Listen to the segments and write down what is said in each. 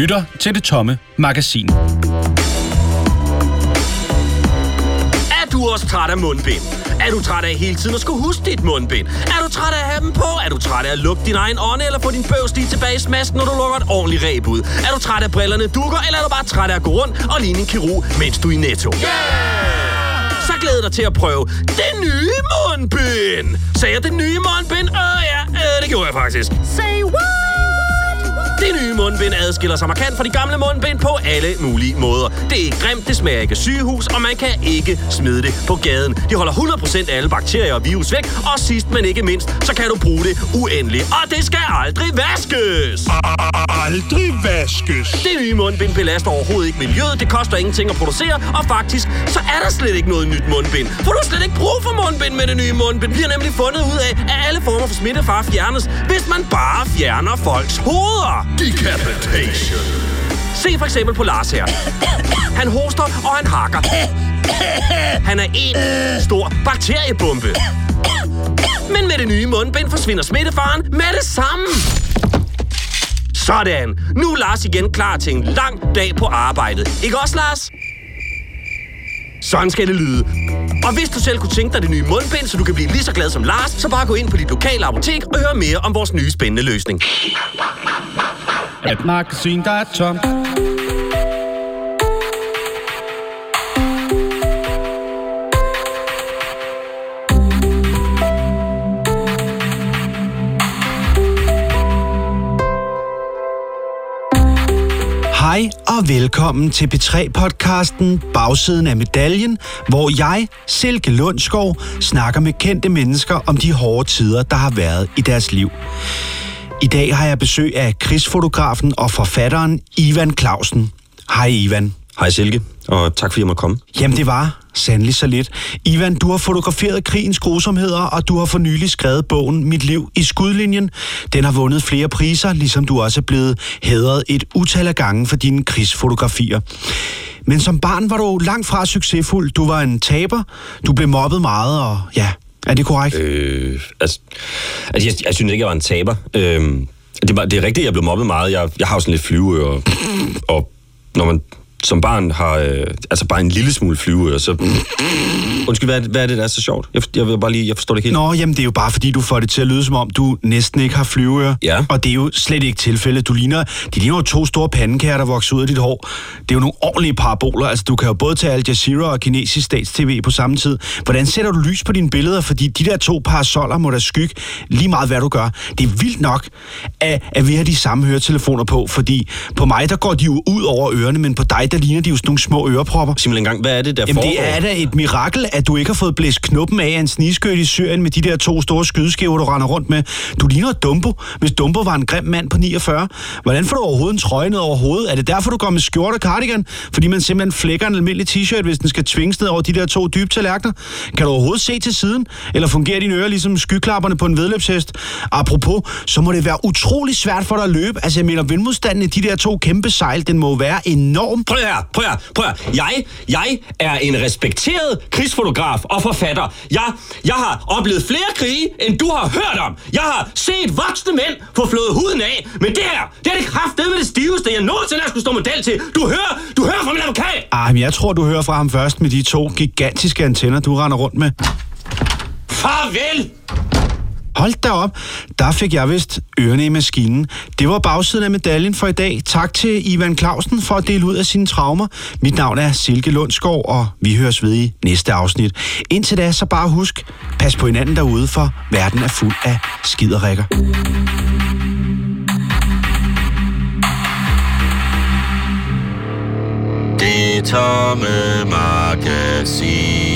lytter til Det Tomme Magasin. Er du også træt af mundbind? Er du træt af hele tiden at skulle huske dit mundbind? Er du træt af at have dem på? Er du træt af at lugte din egen ånde eller få din bøvs lige tilbage i smasken, når du lukker et ordentligt ræb ud? Er du træt af brillerne dukker, eller er du bare træt af at gå rundt og ligne en kirurg, mens du er i netto? Yeah! Så glæd dig til at prøve det nye mundbind. Sagde jeg det nye mundbind? Åh ja, øh, det gjorde jeg faktisk. Say what? Det nye mundbind adskiller sig markant fra de gamle mundbind på alle mulige måder. Det er ikke grimt, det smager ikke sygehus, og man kan ikke smide det på gaden. Det holder 100% af alle bakterier og virus væk, og sidst men ikke mindst, så kan du bruge det uendeligt. Og det skal aldrig vaskes! Aldrig vaskes. Det nye mundbind belaster overhovedet ikke miljøet, det koster ingenting at producere, og faktisk, så er der slet ikke noget nyt mundbind. For du har slet ikke brug for mundbind med det nye mundbind. Vi har nemlig fundet ud af, at alle former for smittefar fjernes, hvis man bare fjerner folks hoveder. Decapitation. Se for eksempel på Lars her. Han hoster, og han hakker. Han er en stor bakteriebombe. Men med det nye mundbind forsvinder smittefaren med det samme. Sådan. Nu er Lars igen klar til en lang dag på arbejdet. Ikke også, Lars? Sådan skal det lyde. Og hvis du selv kunne tænke dig det nye mundbind, så du kan blive lige så glad som Lars, så bare gå ind på dit lokale apotek og høre mere om vores nye spændende løsning. Et magasin, der er tomt. Og velkommen til P3-podcasten Bagsiden af medaljen, hvor jeg, Silke Lundskov, snakker med kendte mennesker om de hårde tider, der har været i deres liv. I dag har jeg besøg af krigsfotografen og forfatteren Ivan Clausen. Hej Ivan. Hej Silke, og tak fordi jeg måtte komme. Jamen det var sandelig så lidt. Ivan, du har fotograferet krigens grusomheder, og du har for nylig skrevet bogen Mit liv i skudlinjen. Den har vundet flere priser, ligesom du også er blevet hædret et utal af gange for dine krigsfotografier. Men som barn var du langt fra succesfuld. Du var en taber, du blev mobbet meget, og ja, er det korrekt? Øh, altså, altså jeg, jeg synes ikke, jeg var en taber. Øh, det, var, det er rigtigt, jeg blev mobbet meget. Jeg, jeg har jo sådan lidt flyveører, og, og når man som barn har øh, altså bare en lille smule flyveører, så... Undskyld, hvad er, det, hvad er det, der er så sjovt? Jeg, jeg, vil bare lige, jeg forstår det ikke helt. Nå, jamen det er jo bare fordi, du får det til at lyde som om, du næsten ikke har flyveører. Ja. Og det er jo slet ikke tilfældet. Du ligner, de ligner jo to store pandekager, der vokser ud af dit hår. Det er jo nogle ordentlige paraboler. Altså, du kan jo både tage Al Jazeera og kinesisk stats-tv på samme tid. Hvordan sætter du lys på dine billeder? Fordi de der to parasoller må da skygge lige meget, hvad du gør. Det er vildt nok, at, at vi har de samme høretelefoner på, fordi på mig, der går de jo ud over ørerne, men på dig, der ligner de jo sådan nogle små ørepropper. Simpelthen gang, hvad er det, der Jamen foregår? det er da et mirakel, at du ikke har fået blæst knuppen af en sniskøjt i Syrien med de der to store skydeskæver, du render rundt med. Du ligner Dumbo, hvis Dumbo var en grim mand på 49. Hvordan får du overhovedet en trøje ned over hovedet? Er det derfor, du går med skjorte og cardigan? Fordi man simpelthen flækker en almindelig t-shirt, hvis den skal tvinges ned over de der to dybe tallerkener? Kan du overhovedet se til siden? Eller fungerer dine ører ligesom skyklapperne på en vedløbshest? Apropos, så må det være utrolig svært for dig at løbe. Altså, jeg mener, vindmodstanden i de der to kæmpe sejl, den må være enorm. Prøv her, prøv her, prøv her. Jeg, jeg er en respekteret krigsfotograf og forfatter. Jeg, jeg har oplevet flere krige, end du har hørt om. Jeg har set voksne mænd få flået huden af. Men det her, det er det kraftedeme det stiveste, jeg nogensinde har skulle stå model til. Du hører, du hører fra min advokat. Ah, men jeg tror, du hører fra ham først med de to gigantiske antenner, du render rundt med. Farvel! Hold da op, der fik jeg vist ørerne i maskinen. Det var bagsiden af medaljen for i dag. Tak til Ivan Clausen for at dele ud af sine traumer. Mit navn er Silke Lundsgaard, og vi høres ved i næste afsnit. Indtil da, så bare husk, pas på hinanden derude, for verden er fuld af skiderikker. Det tomme magasin.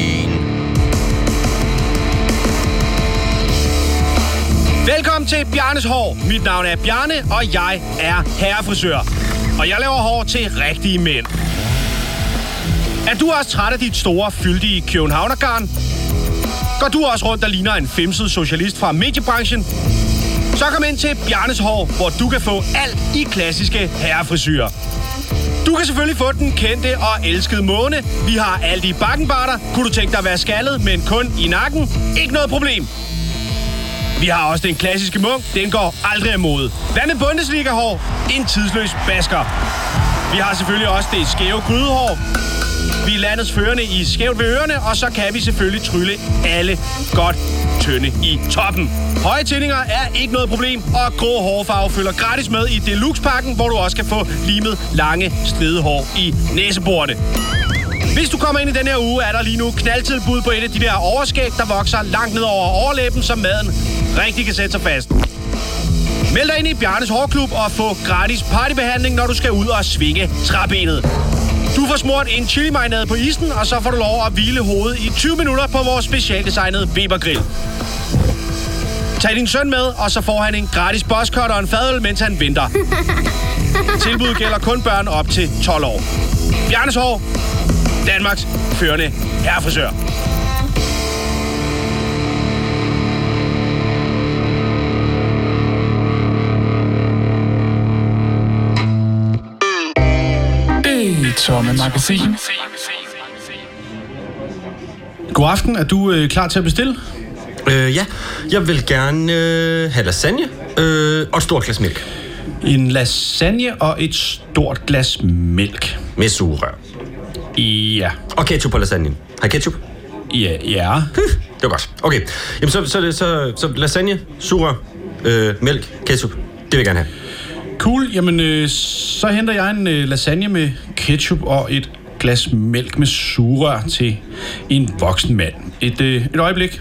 Velkommen til Bjarnes Hår. Mit navn er Bjarne, og jeg er herrefrisør. Og jeg laver hår til rigtige mænd. Er du også træt af dit store, fyldige københavnergarn? Går du også rundt og ligner en femset socialist fra mediebranchen? Så kom ind til Bjarnes Hår, hvor du kan få alt i klassiske herrefrisyrer. Du kan selvfølgelig få den kendte og elskede måne. Vi har alt i bakkenbarter. Kunne du tænke dig at være skaldet, men kun i nakken? Ikke noget problem. Vi har også den klassiske munk. Den går aldrig af mode. Hvad med Bundesliga-hår? En tidsløs basker. Vi har selvfølgelig også det skæve grydehår. Vi er landets førende i skævt ved ørerne, og så kan vi selvfølgelig trylle alle godt tynde i toppen. Høje tændinger er ikke noget problem, og grå hårfarve følger gratis med i Deluxe-pakken, hvor du også kan få limet lange, stridehår i næseborene. Hvis du kommer ind i den her uge, er der lige nu knaldtilbud på et af de der overskæg, der vokser langt ned over overlæben, så maden rigtig kan sætte sig fast. Meld dig ind i Bjarnes Hårklub og få gratis partybehandling, når du skal ud og svinge træbenet. Du får smurt en chili marinade på isen, og så får du lov at hvile hovedet i 20 minutter på vores specialdesignede Weber Grill. Tag din søn med, og så får han en gratis boskot og en fadøl, mens han venter. Tilbuddet gælder kun børn op til 12 år. Bjarnes Hår, Danmarks førende herrefrisør. Det tomme magasin. God aften. Er du øh, klar til at bestille? Øh, ja, jeg vil gerne øh, have lasagne øh, og et stort glas mælk En lasagne og et stort glas mælk. med sugerør. Ja. Og ketchup på lasagnen. Har I ketchup? Ja, ja. Det var godt. Okay, Jamen, så, så, så, så lasagne, sugerør, øh, mælk, ketchup. Det vil jeg gerne have. Cool. Jamen, øh, så henter jeg en øh, lasagne med ketchup og et glas mælk med sugerør til en voksen mand. Et, øh, et øjeblik.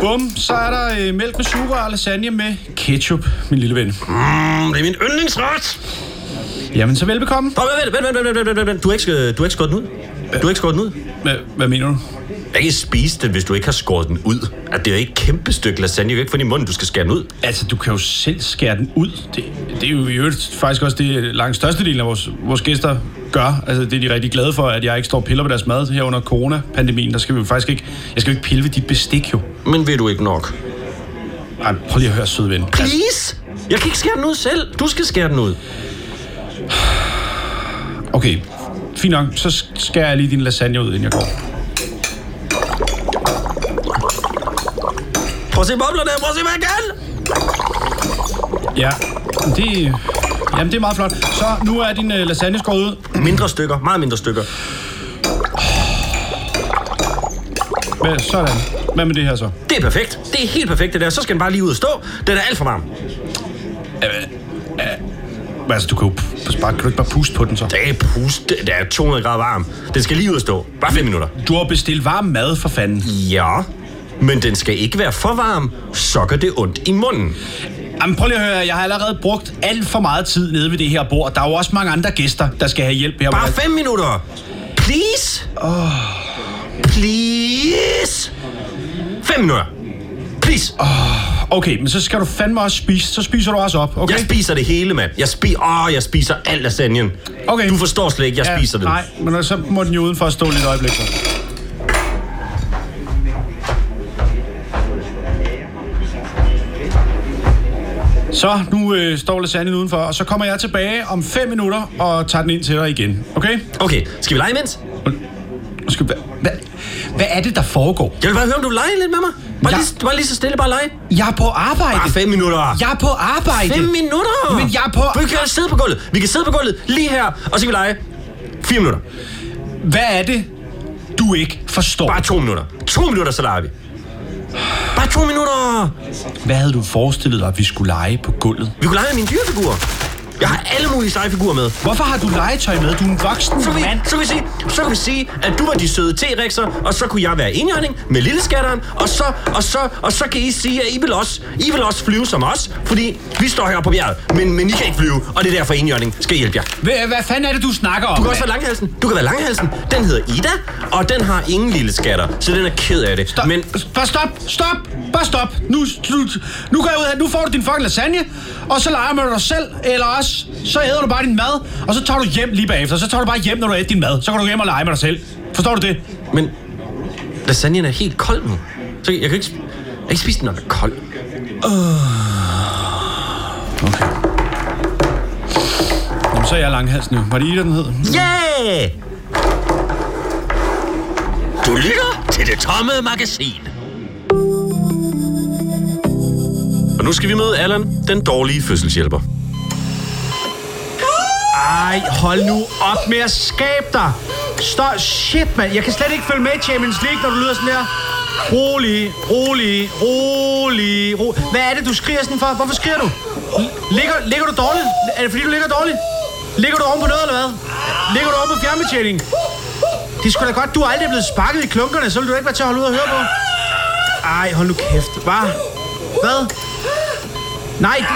Bum, så er der øh, mælk med sugerør og lasagne med ketchup, min lille ven. Mm, det er min yndlingsret. Jamen, så velbekomme. Nå, vent, vent, vent, vent, vent, vent, vent, vent. Du har ikke, du har ikke skåret den ud? Du har ikke skåret den ud? Hvad, hvad mener du? Jeg kan ikke spise den, hvis du ikke har skåret den ud. At det er jo ikke et kæmpe stykke lasagne. Du kan ikke få den i munden, du skal skære den ud. Altså, du kan jo selv skære den ud. Det, det er jo i øvrigt faktisk også det langt største del af vores, vores gæster gør. Altså, det er de rigtig glade for, at jeg ikke står og piller på deres mad her under coronapandemien. Der skal vi jo faktisk ikke... Jeg skal jo ikke pille ved dit bestik, jo. Men ved du ikke nok? Ej, prøv lige at høre, søde ven. Altså, Please! Jeg kan ikke skære den ud selv. Du skal skære den ud. okay, fint nok. Så skærer jeg lige din lasagne ud, inden jeg går. Prøv at se boblerne. Prøv at se, hvad jeg kan. Ja, det... Jamen, det er meget flot. Så nu er din øh, lasagne skåret ud. Mindre stykker. Meget mindre stykker. Hvad, sådan. Hvad med det her så? Det er perfekt. Det er helt perfekt, det der. Så skal den bare lige ud og stå. Den er alt for varm. Hvad, Altså, du kan jo bare, kan du ikke bare puste på den så? Det er pust. Det er 200 grader varm. Den skal lige ud og stå. Bare 5 minutter. Du har bestilt varm mad for fanden. Ja, men den skal ikke være for varm. Så gør det ondt i munden. Jamen, prøv lige at høre, jeg har allerede brugt alt for meget tid nede ved det her bord. Der er jo også mange andre gæster, der skal have hjælp her. Bare 5 minutter. Please. Oh. Please. 5 minutter. Please. Oh. Okay, men så skal du fandme også spise. Så spiser du også op, okay? Jeg spiser det hele, mand. Jeg, spi Åh, jeg spiser alt lasagnen. Okay. Du forstår slet ikke, jeg spiser den. Nej, men så må den jo udenfor stå lidt øjeblik. Så. Så nu øh, står lasagnen udenfor, og så kommer jeg tilbage om 5 minutter og tager den ind til dig igen. Okay? Okay, skal vi lege imens? Skal, hvad, hvad, hvad er det, der foregår? Jeg vil bare høre, om du leger lidt med mig. Bare, Ja. lige, bare lige så stille, bare lege. Jeg er på arbejde. Bare 5 minutter. Jeg er på arbejde. 5 minutter! Men jeg er på... Vi kan sidde på gulvet. Vi kan sidde på gulvet lige her, og så kan vi lege. 4 minutter. Hvad er det, du ikke forstår? Bare 2 minutter. 2 minutter, så leger vi. Bare 2 minutter. Hvad havde du forestillet dig, at vi skulle lege på gulvet? Vi kunne lege med mine dyrefigur. Jeg har alle mulige legefigurer med. Hvorfor har du legetøj med? Du er en voksen Så vi, mand. så, kan vi sige, så kan vi sige, at du var de søde T-rexer, og så kunne jeg være enhjørning med lille skatteren, og så, og, så, og så kan I sige, at I vil, også, I vil også flyve som os, fordi vi står her på bjerget, men, men I kan ikke flyve, og det er derfor enhjørning skal hjælpe jer. Hvad, hvad fanden er det, du snakker om? Du kan også være langhalsen. Du kan være langhalsen. Den hedder Ida, og den har ingen lille skatter, så den er ked af det. Stop. Men Bare stop, stop, bare stop. Nu, nu, nu går jeg ud her. Nu får du din fucking lasagne, og så leger med dig selv, eller også, så æder du bare din mad, og så tager du hjem lige bagefter. Så tager du bare hjem, når du har din mad. Så kan du hjem og lege med dig selv. Forstår du det? Men lasagnen er helt kold nu. Så jeg kan ikke, jeg kan ikke spise den, når den er kold. Okay. Jamen, så er jeg langhals nu. Var det Ida, den hed? Yeah! Du lytter til det tomme magasin. Og nu skal vi møde Allan, den dårlige fødselshjælper. Ej, hold nu op med at skabe dig. Stop. Shit, mand. Jeg kan slet ikke følge med i Champions League, når du lyder sådan her. Rolig, rolig, rolig, rolig. Hvad er det, du skriger sådan for? Hvorfor skriger du? Ligger, ligger du dårligt? Er det fordi, du ligger dårligt? Ligger du oven på noget, eller hvad? Ligger du oven på fjernbetjening? Det skulle da godt, du er aldrig blevet sparket i klunkerne, så vil du ikke være til at holde ud og høre på. Ej, hold nu kæft. Hvad? Hvad? Nej, du,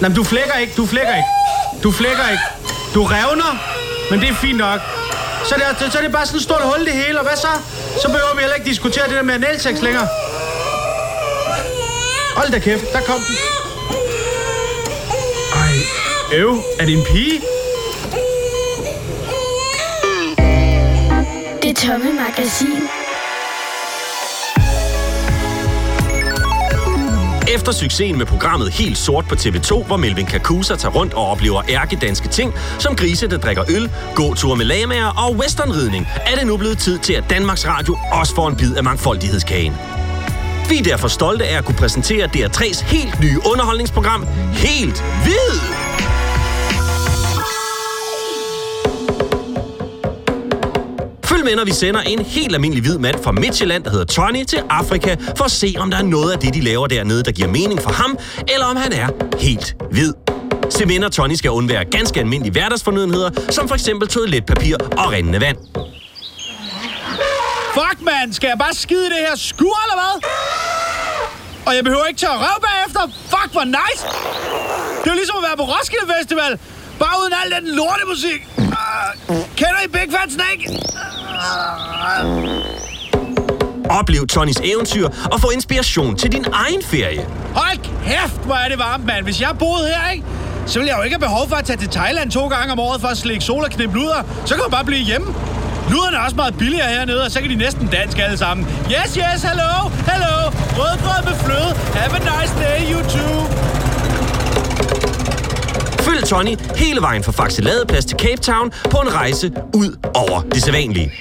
nej, men du flækker ikke, du flækker ikke. Du flækker ikke. Du revner, men det er fint nok. Så er det, så er det bare sådan et stort hul det hele, og hvad så? Så behøver vi heller ikke diskutere det der med analsex længere. Hold da kæft, der kom den. Ej, øv, er det en pige? Det tomme magasin. Efter succesen med programmet Helt Sort på TV2, hvor Melvin Kakusa tager rundt og oplever ærkedanske ting, som grise, der drikker øl, gåture med lamaer og westernridning, er det nu blevet tid til, at Danmarks Radio også får en bid af mangfoldighedskagen. Vi er derfor stolte af at kunne præsentere DR3's helt nye underholdningsprogram, Helt Hvid! Følg med, når vi sender en helt almindelig hvid mand fra Midtjylland, der hedder Tony, til Afrika, for at se, om der er noget af det, de laver dernede, der giver mening for ham, eller om han er helt hvid. Se med, Tony skal undvære ganske almindelige hverdagsfornødenheder, som for eksempel toiletpapir og rindende vand. Fuck, mand! Skal jeg bare skide det her skur, eller hvad? Og jeg behøver ikke tage røv bagefter. Fuck, hvor nice! Det er jo ligesom at være på Roskilde Festival. Bare uden al den lortemusik. Uh, kender I Big Fat Snake? Ah. Oplev Tonys eventyr og få inspiration til din egen ferie. Hold kæft, hvor er det varmt, mand. Hvis jeg boede her, ikke? Så ville jeg jo ikke have behov for at tage til Thailand to gange om året for at slikke sol og knippe luder. Så kan jeg bare blive hjemme. Luderne er også meget billigere hernede, og så kan de næsten dansk alle sammen. Yes, yes, hello, hello. Rødgrød med fløde. Have a nice day, you too. Følg Tony hele vejen fra Faxe Ladeplads til Cape Town på en rejse ud over det sædvanlige.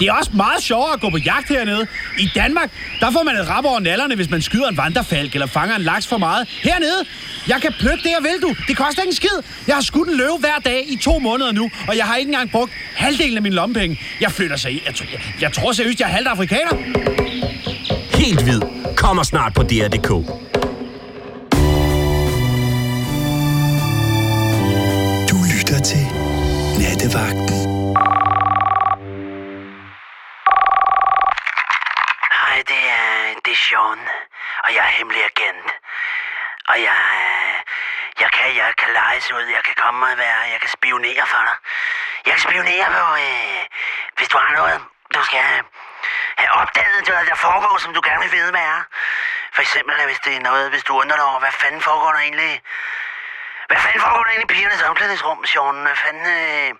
Det er også meget sjovere at gå på jagt hernede. I Danmark, der får man et rap over nallerne, hvis man skyder en vandrefalk eller fanger en laks for meget. Hernede, jeg kan plukke det, jeg vil, du. Det koster ikke en skid. Jeg har skudt en løve hver dag i to måneder nu, og jeg har ikke engang brugt halvdelen af mine lommepenge. Jeg flytter sig i. Jeg, tror- jeg, jeg tror seriøst, jeg er halvt afrikaner. Helt hvid kommer snart på DR.dk. Nattevagten. Hej, det er, det er Sean, og jeg er hemmelig agent. Og jeg, jeg kan, jeg kan lejes ud, jeg kan komme og være, jeg kan spionere for dig. Jeg kan spionere på, øh, hvis du har noget, du skal have, have opdaget, hvad der foregår, som du gerne vil vide, hvad er. For eksempel, hvis det er noget, hvis du undrer dig over, hvad fanden foregår der egentlig? Hvad fanden foregår der inde i pigernes omklædningsrum, Sean? Hvad fanden, øh,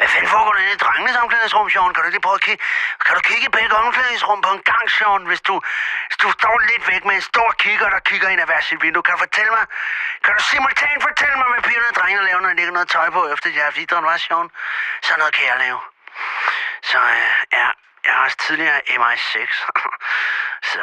hvad fanden foregår der i drengenes omklædningsrum, Sean? Kan du lige prøve at kigge? Kan du kigge i begge omklædningsrum på en gang, Sean? Hvis du, hvis du står lidt væk med en stor kigger, der kigger ind af hver sit vindue. Kan du fortælle mig? Kan du simultant fortælle mig, hvad pigerne og drengene laver, når de ligger noget tøj på, efter de har haft idræt, var, Sean? Så noget kan jeg lave. Så øh, ja, jeg har også tidligere MI6. Så